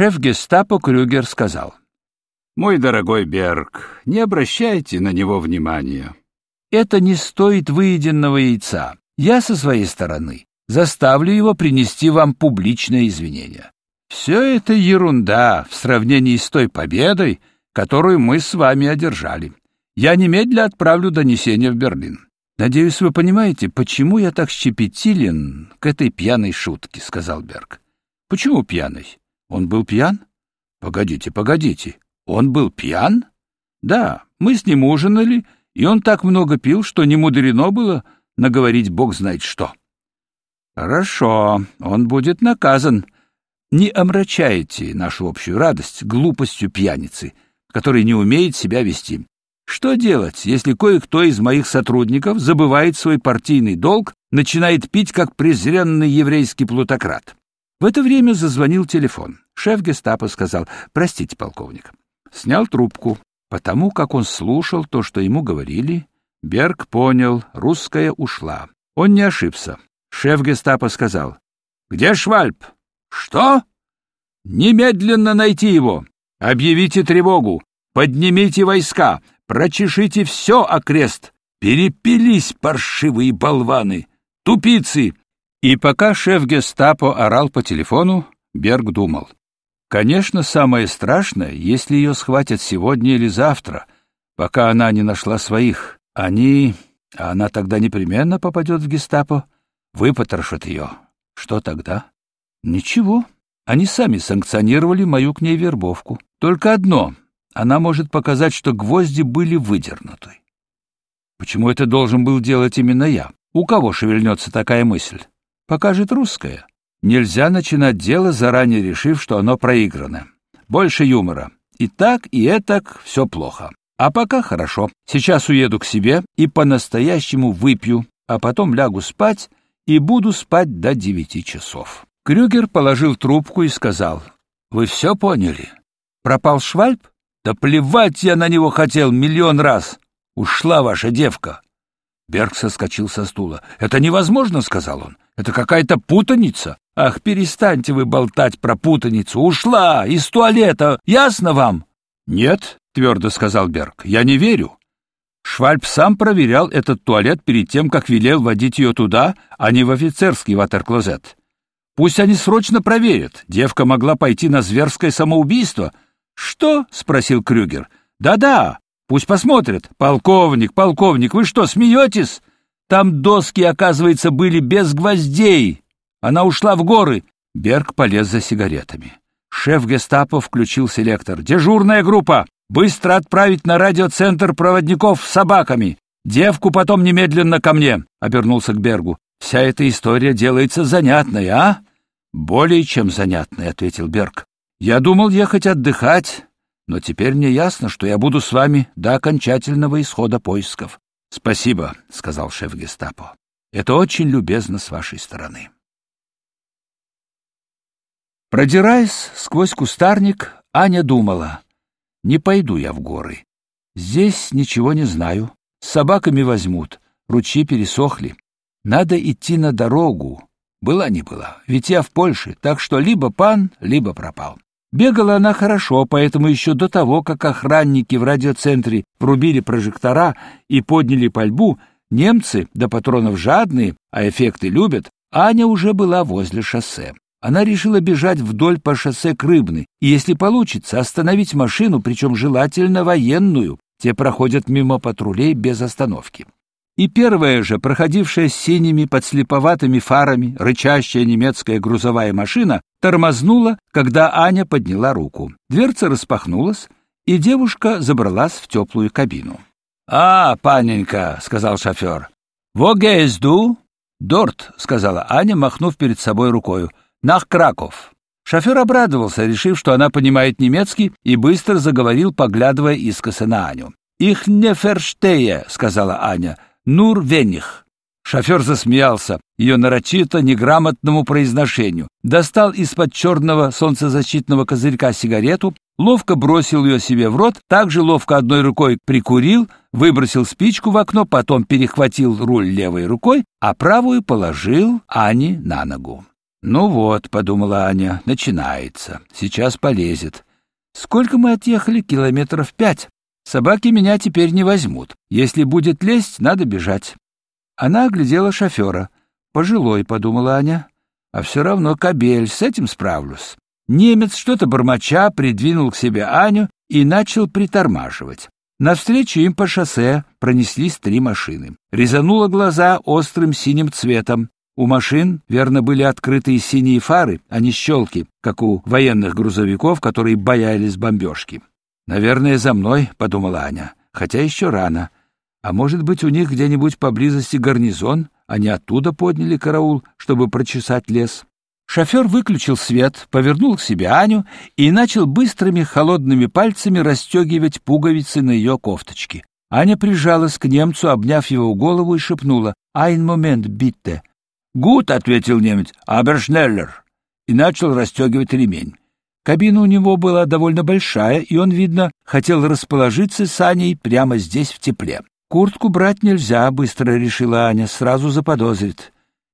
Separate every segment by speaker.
Speaker 1: Шеф гестапо Крюгер сказал: "Мой дорогой Берг, не обращайте на него внимания. Это не стоит выеденного яйца. Я со своей стороны заставлю его принести вам публичное извинение. Все это ерунда в сравнении с той победой, которую мы с вами одержали. Я немедля отправлю донесение в Берлин. Надеюсь, вы понимаете, почему я так щепетилен к этой пьяной шутке, сказал Берг. Почему пьяный? Он был пьян? Погодите, погодите. Он был пьян? Да, мы с ним ужинали, и он так много пил, что не мудрено было наговорить бог знает что. Хорошо, он будет наказан. Не омрачайте нашу общую радость глупостью пьяницы, который не умеет себя вести. Что делать, если кое-кто из моих сотрудников забывает свой партийный долг, начинает пить как презренный еврейский плутократ? В это время зазвонил телефон. Шеф гестапо сказал «Простите, полковник». Снял трубку. Потому как он слушал то, что ему говорили, Берг понял, русская ушла. Он не ошибся. Шеф гестапо сказал «Где Швальб?» «Что?» «Немедленно найти его! Объявите тревогу! Поднимите войска! Прочешите все окрест! Перепились паршивые болваны! Тупицы! И пока шеф гестапо орал по телефону, Берг думал. Конечно, самое страшное, если ее схватят сегодня или завтра, пока она не нашла своих. Они... А она тогда непременно попадет в гестапо, выпотрошат ее. Что тогда? Ничего. Они сами санкционировали мою к ней вербовку. Только одно — она может показать, что гвозди были выдернуты. Почему это должен был делать именно я? У кого шевельнется такая мысль? Покажет русская. Нельзя начинать дело, заранее решив, что оно проиграно. Больше юмора. И так, и этак все плохо. А пока хорошо. Сейчас уеду к себе и по-настоящему выпью, а потом лягу спать и буду спать до девяти часов. Крюгер положил трубку и сказал, «Вы все поняли? Пропал Швальб? Да плевать я на него хотел миллион раз. Ушла ваша девка». Берг соскочил со стула. «Это невозможно», — сказал он. Это какая-то путаница. Ах, перестаньте вы болтать про путаницу. Ушла из туалета. Ясно вам? Нет, твердо сказал Берг. Я не верю. Швальб сам проверял этот туалет перед тем, как велел водить ее туда, а не в офицерский ватерклозет. Пусть они срочно проверят. Девка могла пойти на зверское самоубийство. Что? спросил Крюгер. Да-да, пусть посмотрят. Полковник, полковник, вы что, смеетесь? Там доски, оказывается, были без гвоздей. Она ушла в горы. Берг полез за сигаретами. Шеф гестапо включил селектор. «Дежурная группа! Быстро отправить на радиоцентр проводников с собаками! Девку потом немедленно ко мне!» — обернулся к Бергу. «Вся эта история делается занятной, а?» «Более чем занятной», — ответил Берг. «Я думал ехать отдыхать, но теперь мне ясно, что я буду с вами до окончательного исхода поисков. Спасибо, сказал шеф Гестапо. Это очень любезно с вашей стороны. Продираясь сквозь кустарник, Аня думала: не пойду я в горы. Здесь ничего не знаю. С собаками возьмут, ручьи пересохли. Надо идти на дорогу. Была не была, ведь я в Польше, так что либо пан, либо пропал. Бегала она хорошо, поэтому еще до того, как охранники в радиоцентре врубили прожектора и подняли пальбу, немцы до патронов жадные, а эффекты любят, Аня уже была возле шоссе. Она решила бежать вдоль по шоссе к Рыбной, и, если получится, остановить машину, причем желательно военную. Те проходят мимо патрулей без остановки и первая же, проходившая с синими подслеповатыми фарами, рычащая немецкая грузовая машина, тормознула, когда Аня подняла руку. Дверца распахнулась, и девушка забралась в теплую кабину. «А, паненька», — сказал шофер. «Во гейзду?» «Дорт», — сказала Аня, махнув перед собой рукою. «Нах Краков». Шофер обрадовался, решив, что она понимает немецкий, и быстро заговорил, поглядывая искоса на Аню. «Их не ферштея», — сказала Аня. Нур Вених. Шофер засмеялся ее нарочито неграмотному произношению, достал из-под черного солнцезащитного козырька сигарету, ловко бросил ее себе в рот, также ловко одной рукой прикурил, выбросил спичку в окно, потом перехватил руль левой рукой, а правую положил Ане на ногу. Ну вот, подумала Аня, начинается. Сейчас полезет. Сколько мы отъехали? Километров пять. Собаки меня теперь не возьмут. Если будет лезть, надо бежать. Она оглядела шофера. Пожилой, подумала Аня. А все равно кобель, с этим справлюсь. Немец что-то бормоча придвинул к себе Аню и начал притормаживать. Навстречу им по шоссе пронеслись три машины. Резануло глаза острым синим цветом. У машин, верно, были открытые синие фары, а не щелки, как у военных грузовиков, которые боялись бомбежки. «Наверное, за мной», — подумала Аня, — «хотя еще рано. А может быть, у них где-нибудь поблизости гарнизон? Они оттуда подняли караул, чтобы прочесать лес». Шофер выключил свет, повернул к себе Аню и начал быстрыми холодными пальцами расстегивать пуговицы на ее кофточке. Аня прижалась к немцу, обняв его голову, и шепнула «Айн момент, битте». «Гуд», — ответил немец, — «абершнеллер», и начал расстегивать ремень. Кабина у него была довольно большая, и он, видно, хотел расположиться с Аней прямо здесь в тепле. «Куртку брать нельзя», — быстро решила Аня, — сразу заподозрит.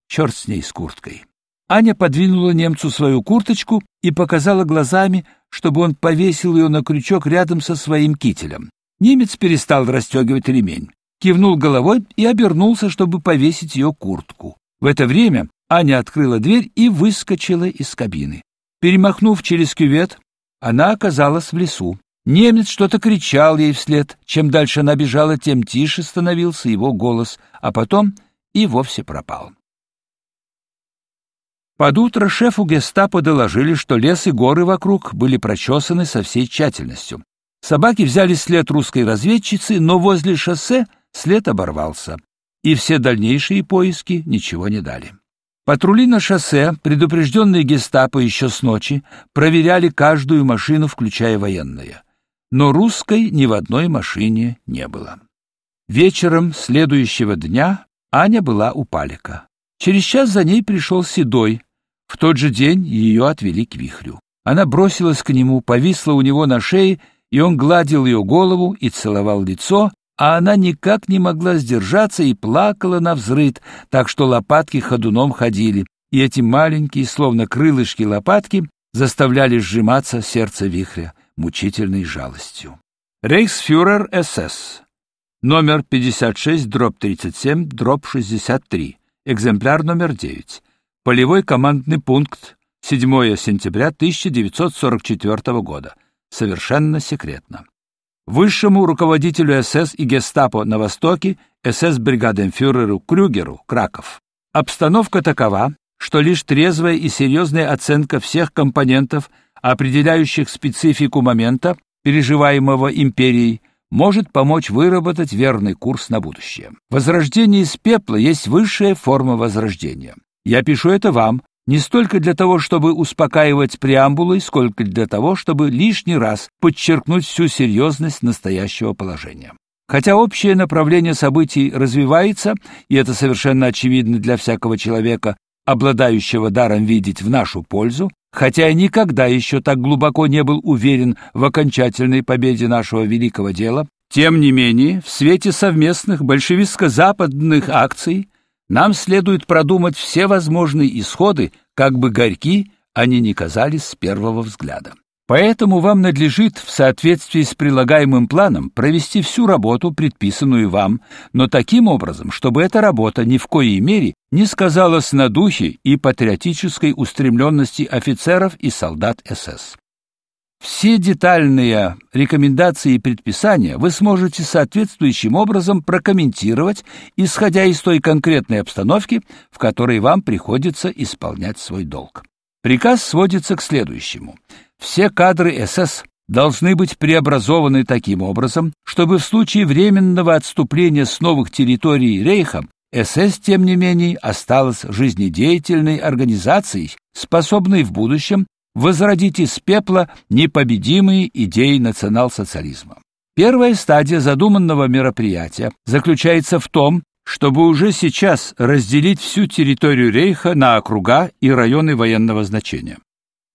Speaker 1: Черт с ней, с курткой. Аня подвинула немцу свою курточку и показала глазами, чтобы он повесил ее на крючок рядом со своим кителем. Немец перестал расстегивать ремень, кивнул головой и обернулся, чтобы повесить ее куртку. В это время Аня открыла дверь и выскочила из кабины. Перемахнув через кювет, она оказалась в лесу. Немец что-то кричал ей вслед. Чем дальше она бежала, тем тише становился его голос, а потом и вовсе пропал. Под утро шефу гестапо доложили, что лес и горы вокруг были прочесаны со всей тщательностью. Собаки взяли след русской разведчицы, но возле шоссе след оборвался, и все дальнейшие поиски ничего не дали. Патрули на шоссе, предупрежденные гестапо еще с ночи, проверяли каждую машину, включая военные. Но русской ни в одной машине не было. Вечером следующего дня Аня была у Палика. Через час за ней пришел Седой, в тот же день ее отвели к вихрю. Она бросилась к нему, повисла у него на шее, и он гладил ее голову и целовал лицо, а она никак не могла сдержаться и плакала на взрыд, так что лопатки ходуном ходили, и эти маленькие, словно крылышки лопатки, заставляли сжиматься сердце вихря мучительной жалостью. Рейхсфюрер СС. Номер 56, дробь 37, дробь 63. Экземпляр номер 9. Полевой командный пункт. 7 сентября 1944 года. Совершенно секретно. Высшему руководителю СС и Гестапо на Востоке, СС-бригаденфюреру Крюгеру, Краков. Обстановка такова, что лишь трезвая и серьезная оценка всех компонентов, определяющих специфику момента, переживаемого империей, может помочь выработать верный курс на будущее. Возрождение из пепла есть высшая форма возрождения. Я пишу это вам не столько для того, чтобы успокаивать преамбулой, сколько для того, чтобы лишний раз подчеркнуть всю серьезность настоящего положения. Хотя общее направление событий развивается, и это совершенно очевидно для всякого человека, обладающего даром видеть в нашу пользу, хотя я никогда еще так глубоко не был уверен в окончательной победе нашего великого дела, тем не менее, в свете совместных большевистско-западных акций нам следует продумать все возможные исходы, как бы горьки они ни казались с первого взгляда. Поэтому вам надлежит в соответствии с прилагаемым планом провести всю работу, предписанную вам, но таким образом, чтобы эта работа ни в коей мере не сказалась на духе и патриотической устремленности офицеров и солдат СС. Все детальные рекомендации и предписания вы сможете соответствующим образом прокомментировать, исходя из той конкретной обстановки, в которой вам приходится исполнять свой долг. Приказ сводится к следующему. Все кадры СС должны быть преобразованы таким образом, чтобы в случае временного отступления с новых территорий Рейха СС, тем не менее, осталась жизнедеятельной организацией, способной в будущем возродить из пепла непобедимые идеи национал-социализма. Первая стадия задуманного мероприятия заключается в том, чтобы уже сейчас разделить всю территорию Рейха на округа и районы военного значения.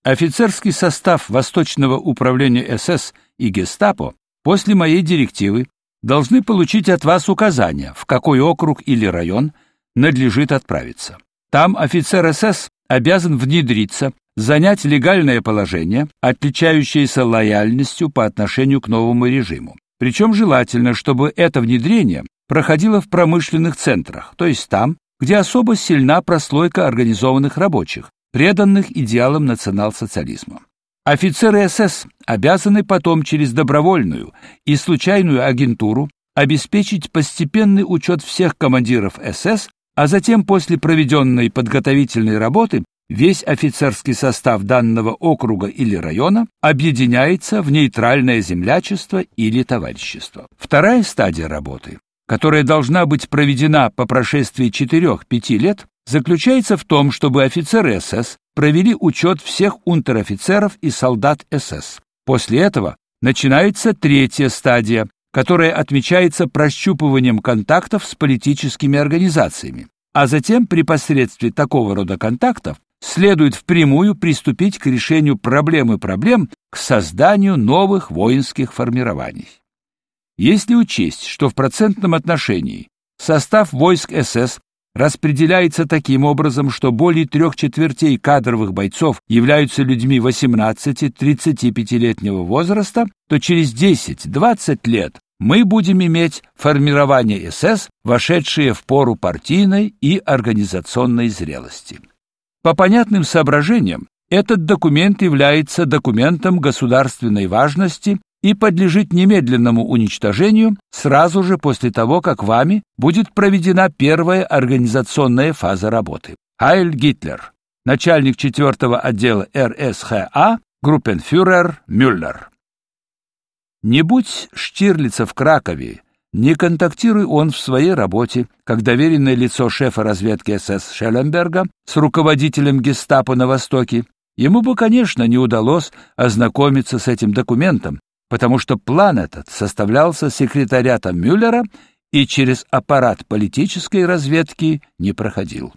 Speaker 1: Офицерский состав Восточного управления СС и Гестапо после моей директивы должны получить от вас указания, в какой округ или район надлежит отправиться. Там офицер СС обязан внедриться, занять легальное положение, отличающееся лояльностью по отношению к новому режиму. Причем желательно, чтобы это внедрение проходило в промышленных центрах, то есть там, где особо сильна прослойка организованных рабочих, преданных идеалам национал-социализма. Офицеры СС обязаны потом через добровольную и случайную агентуру обеспечить постепенный учет всех командиров СС, а затем после проведенной подготовительной работы весь офицерский состав данного округа или района объединяется в нейтральное землячество или товарищество. Вторая стадия работы которая должна быть проведена по прошествии 4-5 лет, заключается в том, чтобы офицеры СС провели учет всех унтер-офицеров и солдат СС. После этого начинается третья стадия, которая отмечается прощупыванием контактов с политическими организациями. А затем при посредстве такого рода контактов следует впрямую приступить к решению проблемы проблем, к созданию новых воинских формирований. Если учесть, что в процентном отношении состав войск СС распределяется таким образом, что более трех четвертей кадровых бойцов являются людьми 18-35-летнего возраста, то через 10-20 лет мы будем иметь формирование СС, вошедшее в пору партийной и организационной зрелости. По понятным соображениям, этот документ является документом государственной важности и подлежит немедленному уничтожению сразу же после того, как вами будет проведена первая организационная фаза работы. Хайль Гитлер, начальник 4 отдела РСХА, группенфюрер Мюллер. Не будь Штирлица в Кракове, не контактируй он в своей работе, как доверенное лицо шефа разведки СС Шелленберга с руководителем Гестапо на Востоке, ему бы, конечно, не удалось ознакомиться с этим документом, потому что план этот составлялся секретариатом Мюллера и через аппарат политической разведки не проходил.